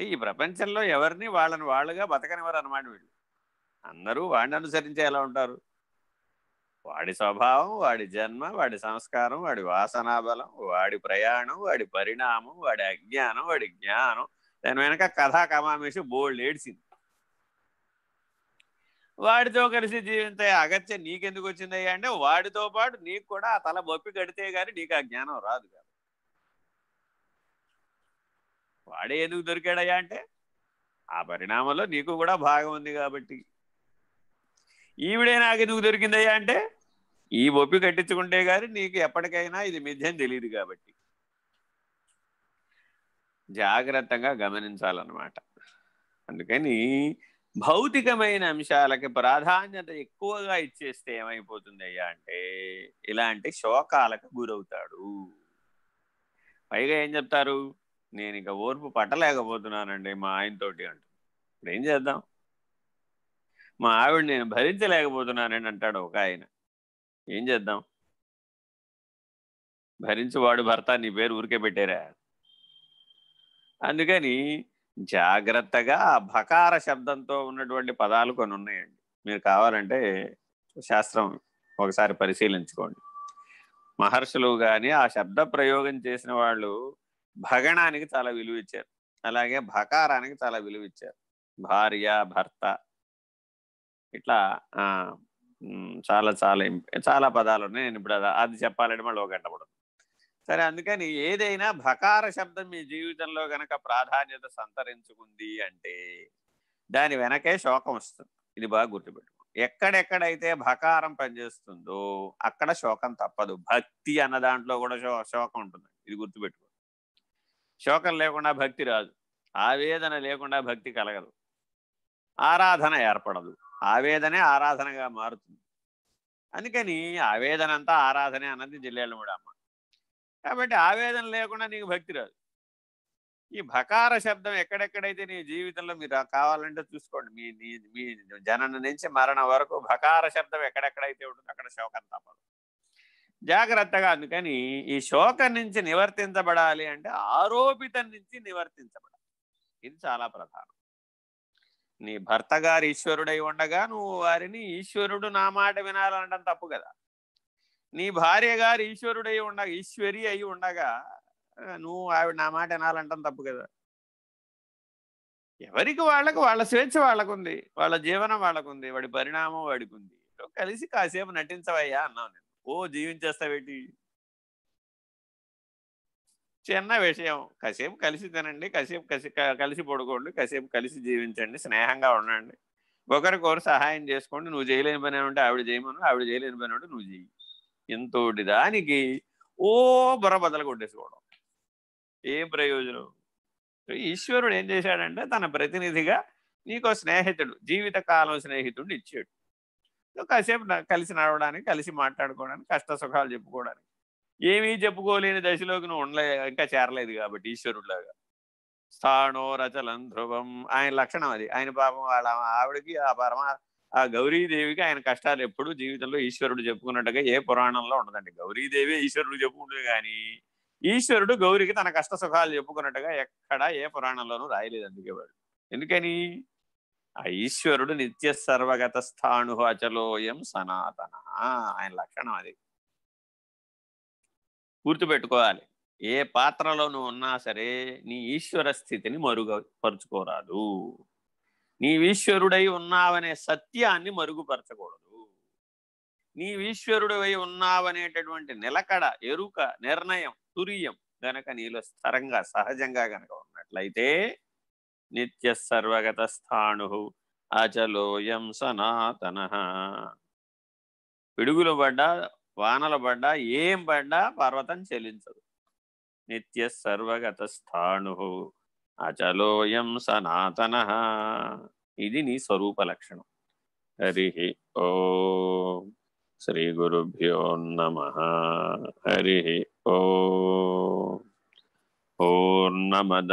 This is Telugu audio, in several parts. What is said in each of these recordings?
ఈ ప్రపంచంలో ఎవరిని వాళ్ళని వాళ్ళుగా బతకనివ్వరు అనమాట వీళ్ళు. అందరూ వాడిని అనుసరించి ఎలా ఉంటారు? వాడి స్వభావం వాడి జన్మ వాడి సంస్కారం వాడి వాసనాబలం వాడి ప్రయాణం వాడి పరిణామం వాడి అజ్ఞానం వాడి జ్ఞానం. దాని వెనక కథా కమామేసి బోల్డ్ ఏడ్చింది. వాడితో కలిసి జీవించే అగత్య నీకెందుకు వచ్చిందయ్యా అంటే వాడితో పాటు నీకు కూడా ఆ తల బొప్పి కడితే గాని నీకు ఆ జ్ఞానం రాదు కదా. వాడే ఎందుకు దొరికాడయ్యా అంటే ఆ పరిణామంలో నీకు కూడా భాగం ఉంది కాబట్టి. ఈవిడే నాకు ఎందుకు దొరికిందయ్యా అంటే ఈ ఒప్పి కట్టించుకుంటే గాని నీకు ఎప్పటికైనా ఇది మిథ్యం తెలియదు కాబట్టి. జాగ్రత్తగా గమనించాలన్నమాట. అందుకని భౌతికమైన అంశాలకి ప్రాధాన్యత ఎక్కువగా ఇచ్చేస్తే ఏమైపోతుంది అయ్యా అంటే ఇలాంటి శోకాలకు గురవుతాడు. పైగా ఏం చెప్తారు? నేను ఇక ఓర్పు పట్టలేకపోతున్నానండి మా ఆయనతోటి అంటూ. ఇప్పుడు ఏం చేద్దాం? మా ఆవిడ నేను భరించలేకపోతున్నానని అంటాడు ఒక ఆయన. ఏం చేద్దాం? భరించువాడు భర్త నీ పేరు ఊరికే పెట్టారా? అందుకని జాగ్రత్తగా భకార శబ్దంతో ఉన్నటువంటి పదాలు కొన్ని ఉన్నాయండి. మీరు కావాలంటే శాస్త్రం ఒకసారి పరిశీలించుకోండి. మహర్షులు కానీ ఆ శబ్ద ప్రయోగం చేసిన వాళ్ళు భగణానికి చాలా విలువ ఇచ్చారు. అలాగే భకారానికి చాలా విలువ ఇచ్చారు. భార్య భర్త ఇట్లా చాలా చాలా చాలా పదాలు ఉన్నాయి. నేను ఇప్పుడు అది చెప్పాలంటే మళ్ళీ ఒక గంట పడుతుంది. సరే అందుకని ఏదైనా భకార శబ్దం మీ జీవితంలో గనక ప్రాధాన్యత సంతరించుకుంది అంటే దాని వెనకే శోకం వస్తుంది. ఇది బాగా గుర్తుపెట్టుకో. ఎక్కడెక్కడైతే భకారం పనిచేస్తుందో అక్కడ శోకం తప్పదు. భక్తి అన్న దాంట్లో కూడా శోకం ఉంటుంది. ఇది గుర్తుపెట్టుకో. శోకం లేకుండా భక్తి రాదు. ఆవేదన లేకుండా భక్తి కలగదు. ఆరాధన ఏర్పడదు. ఆవేదనే ఆరాధనగా మారుతుంది. అందుకని ఆవేదన అంతా ఆరాధనే అన్నది జిల్లేళ్ళముడమ్మ కాబట్టి ఆవేదన లేకుండా నీకు భక్తి రాదు. ఈ భకార శబ్దం ఎక్కడెక్కడైతే నీ జీవితంలో మీరు కావాలంటే చూసుకోండి. మీ మీ జనన నుంచి మరణం వరకు భకార శబ్దం ఎక్కడెక్కడైతే ఉంటుందో అక్కడ శోకం తప్పదు. జాగ్రత్తగా అందుకని ఈ శోకం నుంచి నివర్తించబడాలి అంటే ఆరోపితం నుంచి నివర్తించబడాలి. ఇది చాలా ప్రధానం. నీ భర్త గారు ఈశ్వరుడై ఉండగా నువ్వు వారిని ఈశ్వరుడు నా మాట వినాలనడం తప్పు కదా. నీ భార్య గారు ఈశ్వరుడై ఉండగా ఈశ్వరి అయి ఉండగా నువ్వు ఆవిడ నా మాట వినాలంటాం తప్పు కదా. ఎవరికి వాళ్ళకు వాళ్ళ స్వేచ్ఛ వాళ్ళకుంది వాళ్ళ జీవనం వాళ్ళకుంది వాడి పరిణామం వాడికి ఉంది కలిసి కాసేపు నటించవయ్యా అన్నావు నేను. ఓ జీవించేస్తావేటి? చిన్న విషయం. కాసేపు కలిసి తినండి కాసేపు కసి కలిసి పడుకోండి కాసేపు కలిసి జీవించండి స్నేహంగా ఉండండి. ఒకరికొకరు సహాయం చేసుకోండి. నువ్వు చేయలేని పని ఉంటే ఆవిడ చేయమను ఆవిడ చేయలేని పని ఉంటే నువ్వు చేయి ఎంతోటి దానికి ఓ బుర్ర బదలు కొట్టేసుకోవడం. ఏం ప్రయోజనం? ఈశ్వరుడు ఏం చేశాడంటే తన ప్రతినిధిగా నీకో స్నేహితుడు జీవితకాలం స్నేహితుడు ఇచ్చాడు. కాసేపు కలిసి నడవడానికి కలిసి మాట్లాడుకోవడానికి కష్ట సుఖాలు చెప్పుకోవడానికి. ఏమీ చెప్పుకోలేని దశలోకి నువ్వు ఉండలే ఇంకా చేరలేదు కాబట్టి ఈశ్వరుడిలాగా. స్థానో రచలం ధ్రువం. ఆయన లక్షణం అది. ఆయన పాపం వాళ్ళ ఆవిడకి ఆ పరమా ఆ గౌరీదేవికి ఆయన కష్టాలు ఎప్పుడు జీవితంలో ఈశ్వరుడు చెప్పుకున్నట్టుగా ఏ పురాణంలో ఉండదండి. గౌరీదేవి ఈశ్వరుడు చెప్పుకుంటుంది కానీ ఈశ్వరుడు గౌరికి తన కష్ట సుఖాలు చెప్పుకున్నట్టుగా ఎక్కడా ఏ పురాణంలోనూ రాయలేదు అందుకే వాడు. ఎందుకని? ఆ ఈశ్వరుడు నిత్య సర్వగత స్థాణు అచలోయం సనాతన. ఆయన లక్షణం అది. గుర్తుపెట్టుకోవాలి. ఏ పాత్రలో నువ్వు ఉన్నా సరే నీ ఈశ్వర స్థితిని మరుగుపరుచుకోరాదు నీవీశ్వరుడై ఉన్నావనే సత్యాన్ని మరుగుపరచకూడదు. నీవీశ్వరుడై ఉన్నావనేటటువంటి నిలకడ ఎరుక నిర్ణయం తురియం గనక నీలో స్థరంగా సహజంగా గనక ఉన్నట్లయితే నిత్య సర్వగత స్థాణు అచలోయం సనాతన. పిడుగులు పడ్డా వానలు పడ్డా ఏం పడ్డా పర్వతం చెల్లించదు నిత్య సర్వగత స్థాణు అచలోయం సనాతన. ఇది నీ స్వరూప లక్షణం. హరి ఓ శ్రీ గురుభ్యో నమ. హరి ఓ. ఓర్ణమద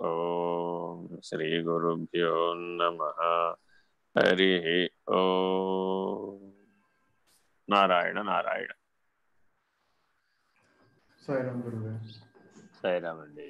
ఓం శ్రీ గురుభ్యో నమ హరి ఓం నారాయణ నారాయణ సాయిరామ్ సైరామండి